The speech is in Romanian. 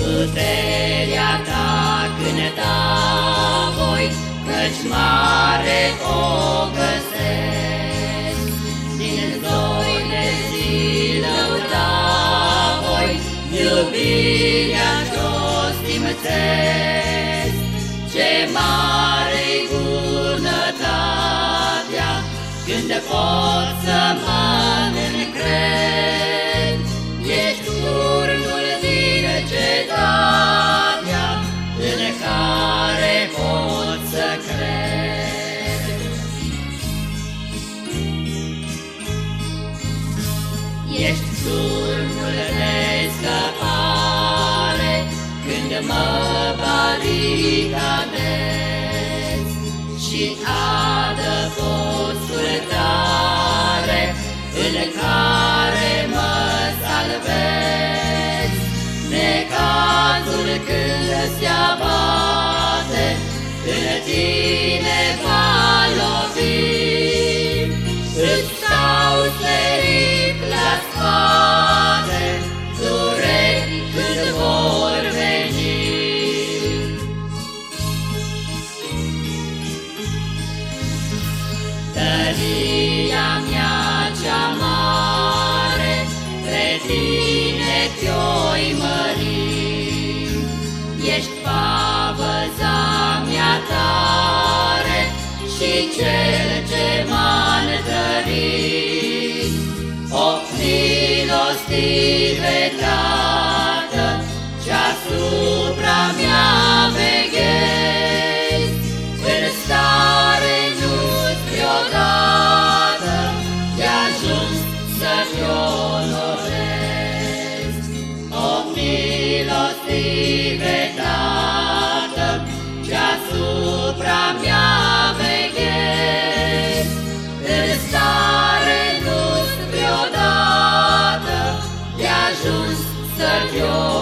puterea ta cânta voi, Căci mare o găsesc. Din zoi de zi lăuda voi, Iubirea ce-o simțesc. Ce mare-i bunătatea, Când pot să mă Ești turnul de scăpare, Când mă baricadez, Și adăpostul tare, În care mă salvez. Necazul când se abate, În tine Tăria mea cea mare, Pe tine te-oi mări. Ești pavăza mea tare Și cel ce m-a întărit. O milostive tale, a Dios.